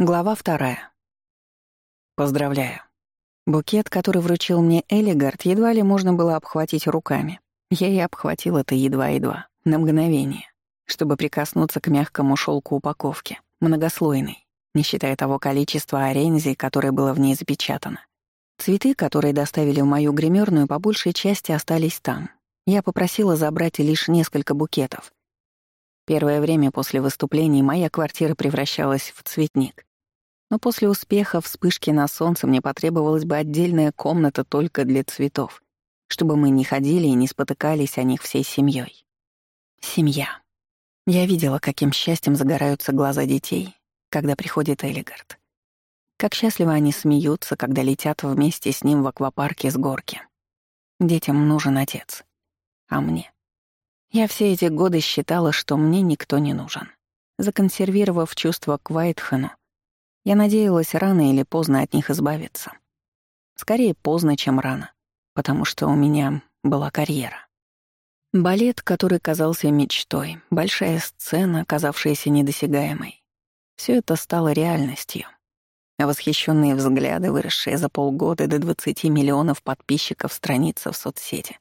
Глава вторая. «Поздравляю». Букет, который вручил мне Элигард, едва ли можно было обхватить руками. Я и обхватил это едва-едва, на мгновение, чтобы прикоснуться к мягкому шелку упаковки, многослойной, не считая того количества орензий, которое было в ней запечатано. Цветы, которые доставили в мою гримерную, по большей части остались там. Я попросила забрать лишь несколько букетов. Первое время после выступлений моя квартира превращалась в цветник. Но после успеха вспышки на солнце мне потребовалась бы отдельная комната только для цветов, чтобы мы не ходили и не спотыкались о них всей семьей. Семья. Я видела, каким счастьем загораются глаза детей, когда приходит Элигард. Как счастливо они смеются, когда летят вместе с ним в аквапарке с горки. Детям нужен отец. А мне? Я все эти годы считала, что мне никто не нужен. Законсервировав чувство к Вайтхену, я надеялась рано или поздно от них избавиться. Скорее поздно, чем рано, потому что у меня была карьера. Балет, который казался мечтой, большая сцена, казавшаяся недосягаемой. Все это стало реальностью. Восхищенные взгляды, выросшие за полгода до 20 миллионов подписчиков страницы в соцсети.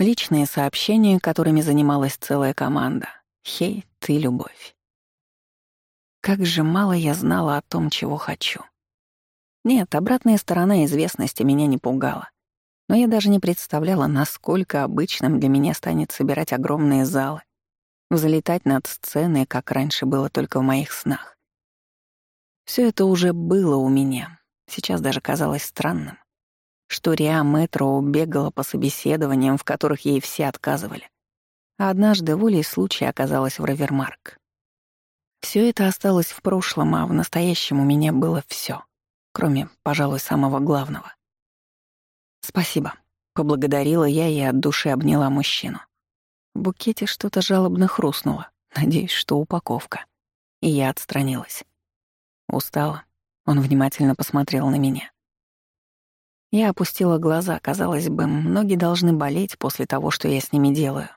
Личные сообщения, которыми занималась целая команда. Хейт и любовь. Как же мало я знала о том, чего хочу. Нет, обратная сторона известности меня не пугала. Но я даже не представляла, насколько обычным для меня станет собирать огромные залы, взлетать над сценой, как раньше было только в моих снах. Все это уже было у меня. Сейчас даже казалось странным, что Риа Метро бегала по собеседованиям, в которых ей все отказывали. А однажды волей случая оказалась в Равермарк. Все это осталось в прошлом, а в настоящем у меня было все, кроме, пожалуй, самого главного. «Спасибо», — поблагодарила я и от души обняла мужчину. В букете что-то жалобно хрустнуло, надеюсь, что упаковка. И я отстранилась. Устала. Он внимательно посмотрел на меня. Я опустила глаза, казалось бы, ноги должны болеть после того, что я с ними делаю.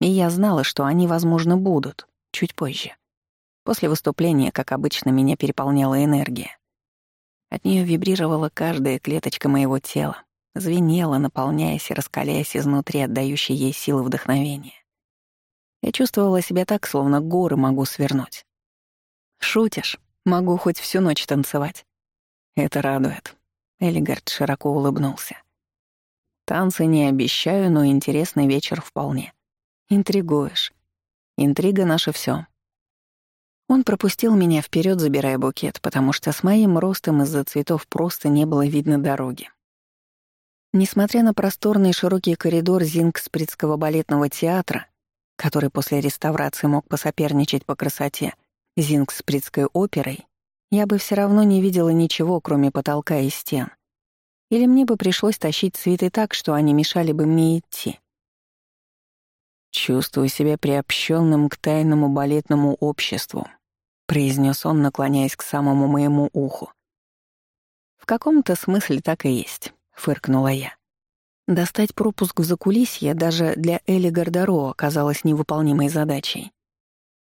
И я знала, что они, возможно, будут чуть позже. После выступления, как обычно, меня переполняла энергия. От нее вибрировала каждая клеточка моего тела, звенела, наполняясь и раскаляясь изнутри, отдающей ей силы вдохновения. Я чувствовала себя так, словно горы могу свернуть. «Шутишь? Могу хоть всю ночь танцевать». «Это радует», — Элигард широко улыбнулся. «Танцы не обещаю, но интересный вечер вполне. Интригуешь. Интрига — наше все. Он пропустил меня вперед, забирая букет, потому что с моим ростом из-за цветов просто не было видно дороги. Несмотря на просторный широкий коридор Зингспритского балетного театра, который после реставрации мог посоперничать по красоте Зингспритской оперой, я бы все равно не видела ничего, кроме потолка и стен. Или мне бы пришлось тащить цветы так, что они мешали бы мне идти. Чувствую себя приобщенным к тайному балетному обществу, произнес он, наклоняясь к самому моему уху. «В каком-то смысле так и есть», — фыркнула я. Достать пропуск в закулисье даже для Эли Гордаро оказалось невыполнимой задачей.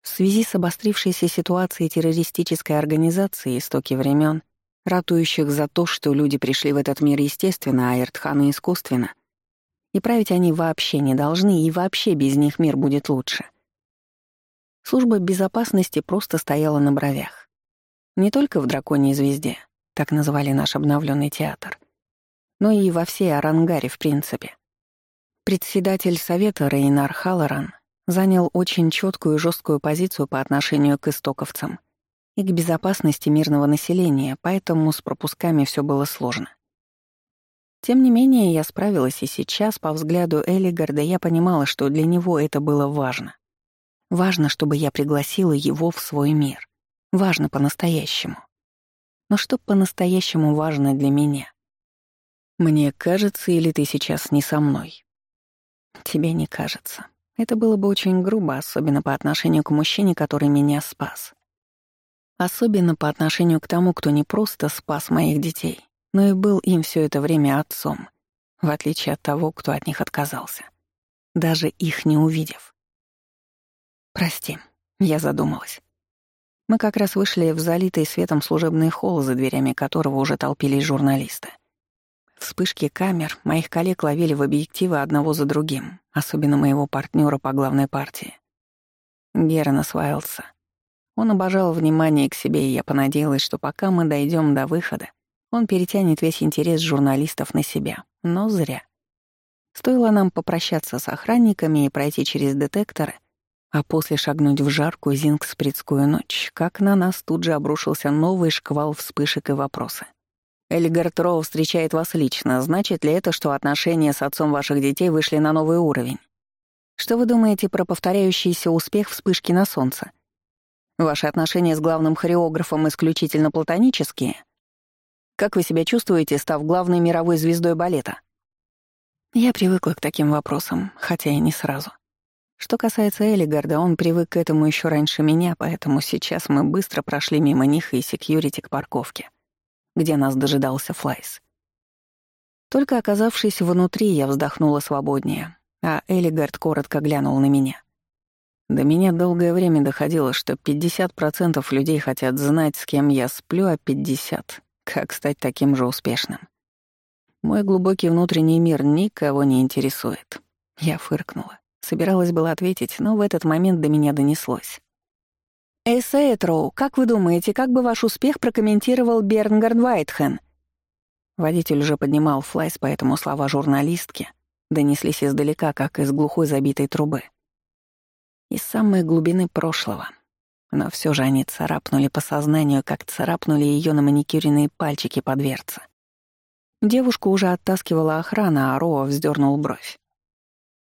В связи с обострившейся ситуацией террористической организации истоки времен, ратующих за то, что люди пришли в этот мир естественно, а Эртханы искусственно, и править они вообще не должны, и вообще без них мир будет лучше. Служба безопасности просто стояла на бровях. Не только в «Драконьей звезде», так называли наш обновленный театр, но и во всей Арангаре в принципе. Председатель совета Рейнар Халлоран занял очень четкую и жесткую позицию по отношению к истоковцам и к безопасности мирного населения, поэтому с пропусками все было сложно. Тем не менее, я справилась и сейчас, по взгляду Элигарда, я понимала, что для него это было важно. Важно, чтобы я пригласила его в свой мир. Важно по-настоящему. Но что по-настоящему важно для меня? Мне кажется, или ты сейчас не со мной? Тебе не кажется. Это было бы очень грубо, особенно по отношению к мужчине, который меня спас. Особенно по отношению к тому, кто не просто спас моих детей, но и был им все это время отцом, в отличие от того, кто от них отказался, даже их не увидев. «Прости», — я задумалась. Мы как раз вышли в залитый светом служебный холл, за дверями которого уже толпились журналисты. Вспышки камер моих коллег ловили в объективы одного за другим, особенно моего партнера по главной партии. Герн осваивался. Он обожал внимание к себе, и я понадеялась, что пока мы дойдем до выхода, он перетянет весь интерес журналистов на себя. Но зря. Стоило нам попрощаться с охранниками и пройти через детекторы, а после шагнуть в жаркую зингспридскую ночь, как на нас тут же обрушился новый шквал вспышек и вопросы. Эльгард Роу встречает вас лично. Значит ли это, что отношения с отцом ваших детей вышли на новый уровень? Что вы думаете про повторяющийся успех вспышки на солнце? Ваши отношения с главным хореографом исключительно платонические? Как вы себя чувствуете, став главной мировой звездой балета? Я привыкла к таким вопросам, хотя и не сразу. Что касается Элигарда, он привык к этому еще раньше меня, поэтому сейчас мы быстро прошли мимо них и секьюрити к парковке, где нас дожидался Флайс. Только оказавшись внутри, я вздохнула свободнее, а Элигард коротко глянул на меня. До меня долгое время доходило, что 50% людей хотят знать, с кем я сплю, а 50% — как стать таким же успешным. Мой глубокий внутренний мир никого не интересует. Я фыркнула. Собиралась было ответить, но в этот момент до меня донеслось. «Эссе Этроу, как вы думаете, как бы ваш успех прокомментировал Бернгард Вайтхен?» Водитель уже поднимал флайс, поэтому слова журналистки донеслись издалека, как из глухой забитой трубы. Из самой глубины прошлого. Но все же они царапнули по сознанию, как царапнули ее на маникюренные пальчики по дверце. Девушку уже оттаскивала охрана, а Роа вздернул бровь.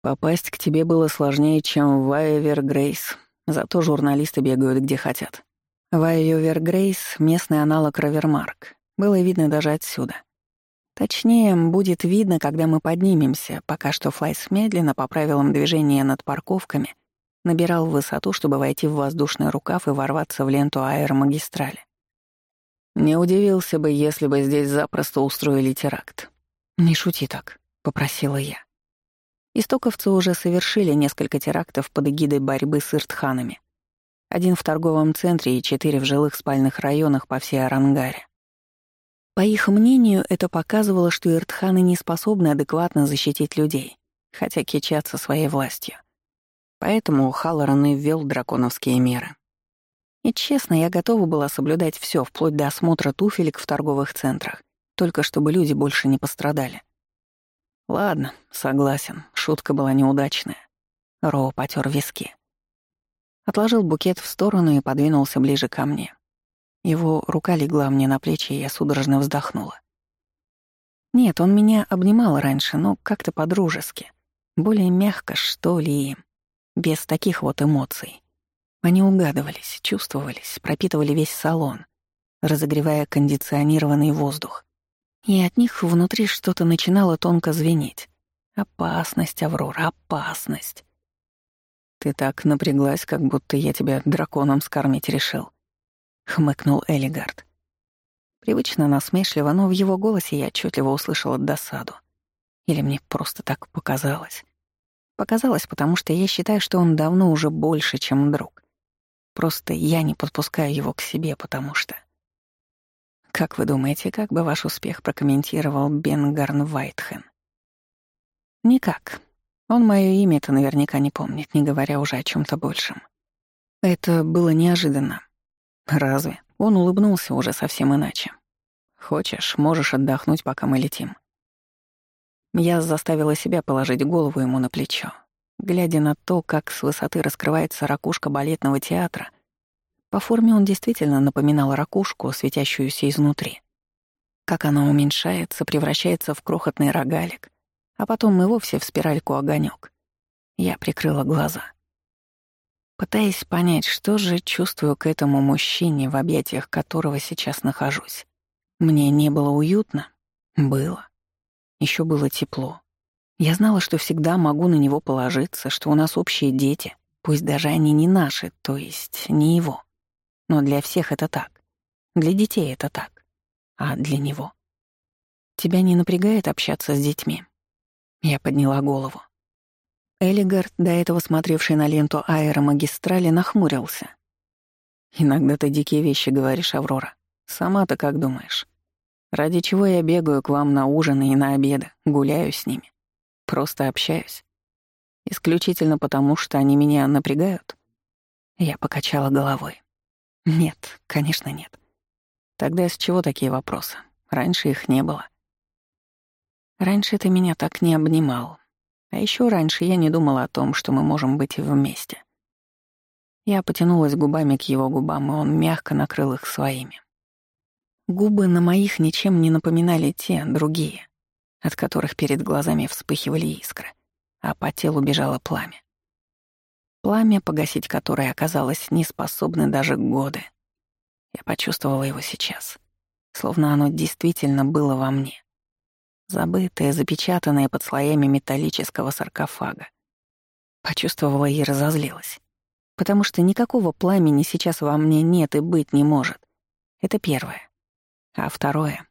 Попасть к тебе было сложнее, чем в Вайвер Грейс, зато журналисты бегают где хотят. Вайвер Грейс — местный аналог Равермарк. Было видно даже отсюда. Точнее, будет видно, когда мы поднимемся, пока что Флайс медленно по правилам движения над парковками набирал высоту, чтобы войти в воздушный рукав и ворваться в ленту аэромагистрали. Не удивился бы, если бы здесь запросто устроили теракт. «Не шути так», — попросила я. Истоковцы уже совершили несколько терактов под эгидой борьбы с иртханами. Один в торговом центре и четыре в жилых спальных районах по всей Арангаре. По их мнению, это показывало, что иртханы не способны адекватно защитить людей, хотя кичатся своей властью. Поэтому Халлоран и ввел драконовские меры. И честно, я готова была соблюдать все, вплоть до осмотра туфелек в торговых центрах, только чтобы люди больше не пострадали. Ладно, согласен, шутка была неудачная. Роу потер виски. Отложил букет в сторону и подвинулся ближе ко мне. Его рука легла мне на плечи, и я судорожно вздохнула. Нет, он меня обнимал раньше, но как-то по-дружески. Более мягко, что ли, без таких вот эмоций. Они угадывались, чувствовались, пропитывали весь салон, разогревая кондиционированный воздух и от них внутри что-то начинало тонко звенеть. «Опасность, Аврора, опасность!» «Ты так напряглась, как будто я тебя драконом скормить решил», — хмыкнул Элигард. Привычно насмешливо, но в его голосе я отчетливо услышала досаду. Или мне просто так показалось. Показалось, потому что я считаю, что он давно уже больше, чем друг. Просто я не подпускаю его к себе, потому что... Как вы думаете, как бы ваш успех прокомментировал Бенгарн Вайтхен? Никак. Он мое имя-то наверняка не помнит, не говоря уже о чем-то большем. Это было неожиданно. Разве? Он улыбнулся уже совсем иначе. Хочешь, можешь отдохнуть, пока мы летим. Я заставила себя положить голову ему на плечо. Глядя на то, как с высоты раскрывается ракушка балетного театра — по форме он действительно напоминал ракушку, светящуюся изнутри. Как она уменьшается, превращается в крохотный рогалик, а потом и вовсе в спиральку огонек. Я прикрыла глаза. Пытаясь понять, что же чувствую к этому мужчине, в объятиях которого сейчас нахожусь. Мне не было уютно? Было. Еще было тепло. Я знала, что всегда могу на него положиться, что у нас общие дети, пусть даже они не наши, то есть не его. Но для всех это так. Для детей это так. А для него? Тебя не напрягает общаться с детьми? Я подняла голову. Элигард, до этого смотревший на ленту аэромагистрали, нахмурился. «Иногда ты дикие вещи говоришь, Аврора. Сама-то как думаешь? Ради чего я бегаю к вам на ужины и на обеды, гуляю с ними? Просто общаюсь? Исключительно потому, что они меня напрягают?» Я покачала головой. Нет, конечно, нет. Тогда с чего такие вопросы? Раньше их не было. Раньше ты меня так не обнимал. А еще раньше я не думала о том, что мы можем быть вместе. Я потянулась губами к его губам, и он мягко накрыл их своими. Губы на моих ничем не напоминали те, другие, от которых перед глазами вспыхивали искры, а по телу бежало пламя пламя, погасить которое оказалось не способны даже годы. Я почувствовала его сейчас, словно оно действительно было во мне. Забытое, запечатанное под слоями металлического саркофага. Почувствовала и разозлилась. Потому что никакого пламени сейчас во мне нет и быть не может. Это первое. А второе.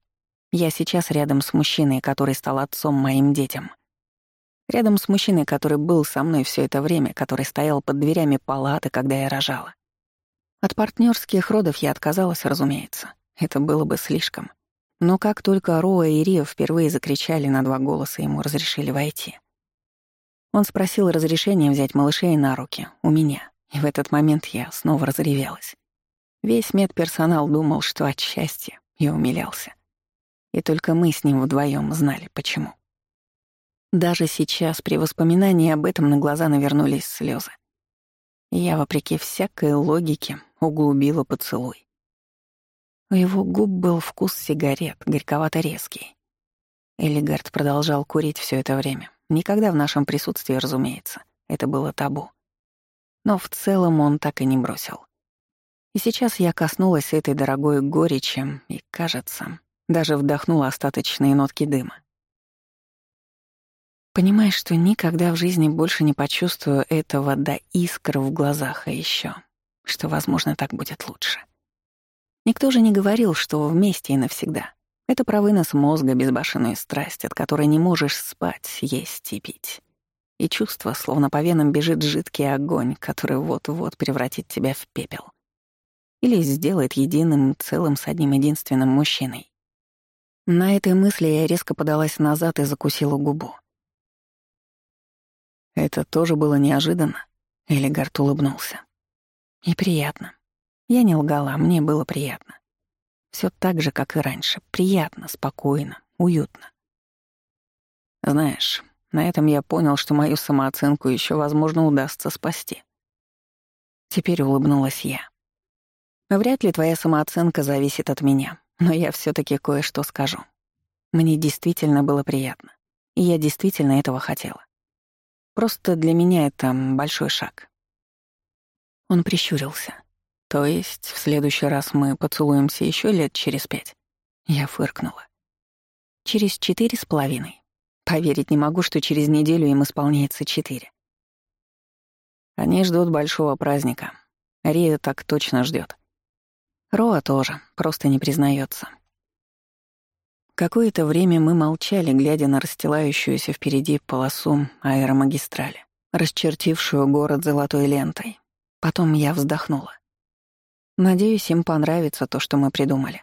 Я сейчас рядом с мужчиной, который стал отцом моим детям. Рядом с мужчиной, который был со мной все это время, который стоял под дверями палаты, когда я рожала. От партнерских родов я отказалась, разумеется. Это было бы слишком. Но как только Роа и Рио впервые закричали на два голоса, ему разрешили войти. Он спросил разрешения взять малышей на руки, у меня. И в этот момент я снова разревелась. Весь медперсонал думал, что от счастья, и умилялся. И только мы с ним вдвоем знали, почему. Даже сейчас, при воспоминании об этом, на глаза навернулись слезы. Я, вопреки всякой логике, углубила поцелуй. У его губ был вкус сигарет, горьковато-резкий. Элигард продолжал курить все это время. Никогда в нашем присутствии, разумеется. Это было табу. Но в целом он так и не бросил. И сейчас я коснулась этой дорогой горечи и, кажется, даже вдохнула остаточные нотки дыма. Понимаешь, что никогда в жизни больше не почувствую этого до искр в глазах и еще, что, возможно, так будет лучше. Никто же не говорил, что вместе и навсегда. Это про вынос мозга, безбашенную страсть, от которой не можешь спать, есть и пить. И чувство, словно по венам бежит жидкий огонь, который вот-вот превратит тебя в пепел. Или сделает единым целым с одним единственным мужчиной. На этой мысли я резко подалась назад и закусила губу. Это тоже было неожиданно. Элигард улыбнулся. И приятно. Я не лгала, мне было приятно. Все так же, как и раньше. Приятно, спокойно, уютно. Знаешь, на этом я понял, что мою самооценку еще, возможно, удастся спасти. Теперь улыбнулась я. Вряд ли твоя самооценка зависит от меня, но я все таки кое-что скажу. Мне действительно было приятно, и я действительно этого хотела. Просто для меня это большой шаг». Он прищурился. «То есть в следующий раз мы поцелуемся еще лет через пять?» Я фыркнула. «Через четыре с половиной. Поверить не могу, что через неделю им исполняется четыре». Они ждут большого праздника. Рия так точно ждет. Роа тоже, просто не признается. Какое-то время мы молчали, глядя на расстилающуюся впереди полосу аэромагистрали, расчертившую город золотой лентой. Потом я вздохнула. Надеюсь, им понравится то, что мы придумали.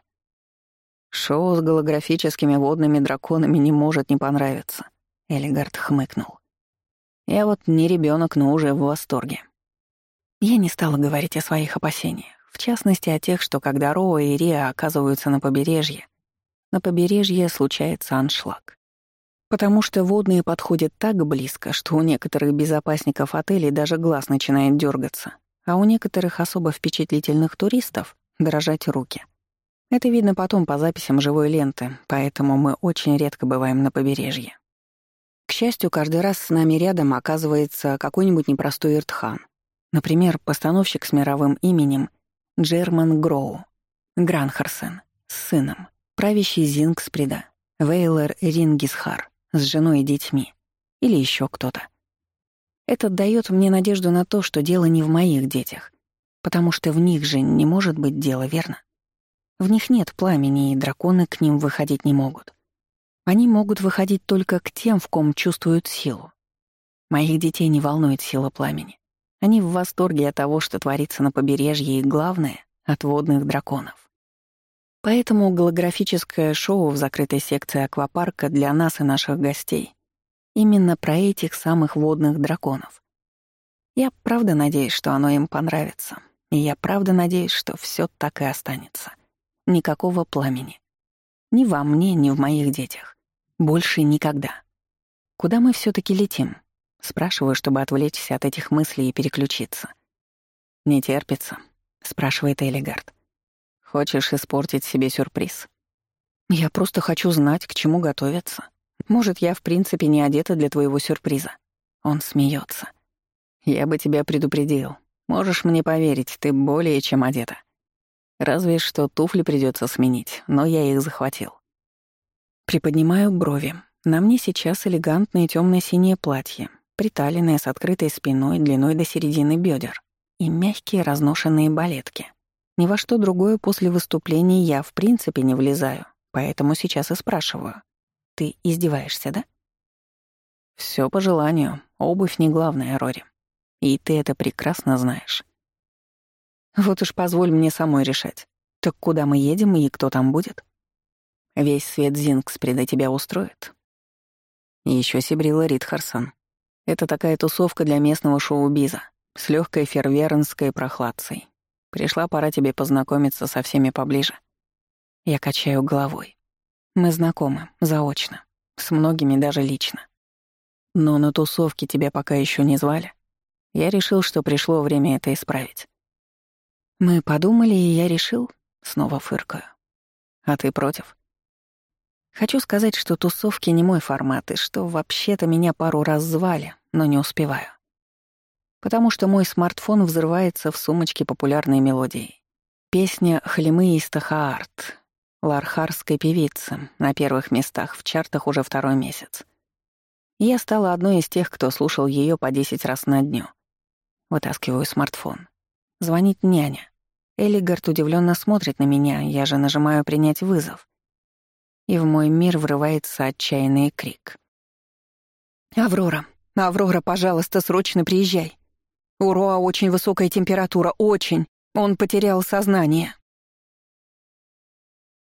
Шоу с голографическими водными драконами не может не понравиться. Элигард хмыкнул. Я вот не ребенок, но уже в восторге. Я не стала говорить о своих опасениях, в частности о тех, что когда Роа и Риа оказываются на побережье, на побережье случается аншлаг. Потому что водные подходят так близко, что у некоторых безопасников отелей даже глаз начинает дергаться, а у некоторых особо впечатлительных туристов — дрожать руки. Это видно потом по записям живой ленты, поэтому мы очень редко бываем на побережье. К счастью, каждый раз с нами рядом оказывается какой-нибудь непростой иртхан. Например, постановщик с мировым именем Джерман Гроу, Гранхарсен, с сыном правящий Зингспреда, Вейлер Рингисхар, с женой и детьми. Или еще кто-то. Это дает мне надежду на то, что дело не в моих детях. Потому что в них же не может быть дело, верно? В них нет пламени, и драконы к ним выходить не могут. Они могут выходить только к тем, в ком чувствуют силу. Моих детей не волнует сила пламени. Они в восторге от того, что творится на побережье, и главное — от водных драконов. Поэтому голографическое шоу в закрытой секции аквапарка для нас и наших гостей. Именно про этих самых водных драконов. Я правда надеюсь, что оно им понравится. И я правда надеюсь, что все так и останется. Никакого пламени. Ни во мне, ни в моих детях. Больше никогда. Куда мы все таки летим? Спрашиваю, чтобы отвлечься от этих мыслей и переключиться. «Не терпится?» — спрашивает Элигард хочешь испортить себе сюрприз. Я просто хочу знать, к чему готовиться. Может, я в принципе не одета для твоего сюрприза. Он смеется. Я бы тебя предупредил. Можешь мне поверить, ты более чем одета. Разве что туфли придется сменить, но я их захватил. Приподнимаю брови. На мне сейчас элегантное темно-синее платье, приталенное с открытой спиной длиной до середины бедер и мягкие разношенные балетки. Ни во что другое после выступления я в принципе не влезаю, поэтому сейчас и спрашиваю. Ты издеваешься, да? Все по желанию. Обувь не главная, Рори. И ты это прекрасно знаешь. Вот уж позволь мне самой решать. Так куда мы едем и кто там будет? Весь свет Зинкс Зингспреда тебя устроит. Еще Сибрила Ритхарсон. Это такая тусовка для местного шоу-биза с легкой ферверенской прохладцей. Пришла пора тебе познакомиться со всеми поближе. Я качаю головой. Мы знакомы, заочно. С многими даже лично. Но на тусовке тебя пока еще не звали. Я решил, что пришло время это исправить. Мы подумали, и я решил. Снова фыркаю. А ты против? Хочу сказать, что тусовки не мой формат, и что вообще-то меня пару раз звали, но не успеваю потому что мой смартфон взрывается в сумочке популярной мелодии. Песня «Хлемы из Тахаарт» лархарской певицы на первых местах в чартах уже второй месяц. Я стала одной из тех, кто слушал ее по 10 раз на дню. Вытаскиваю смартфон. Звонит няня. Элигард удивленно смотрит на меня, я же нажимаю «Принять вызов». И в мой мир врывается отчаянный крик. «Аврора! Аврора, пожалуйста, срочно приезжай! У Роа очень высокая температура, очень. Он потерял сознание.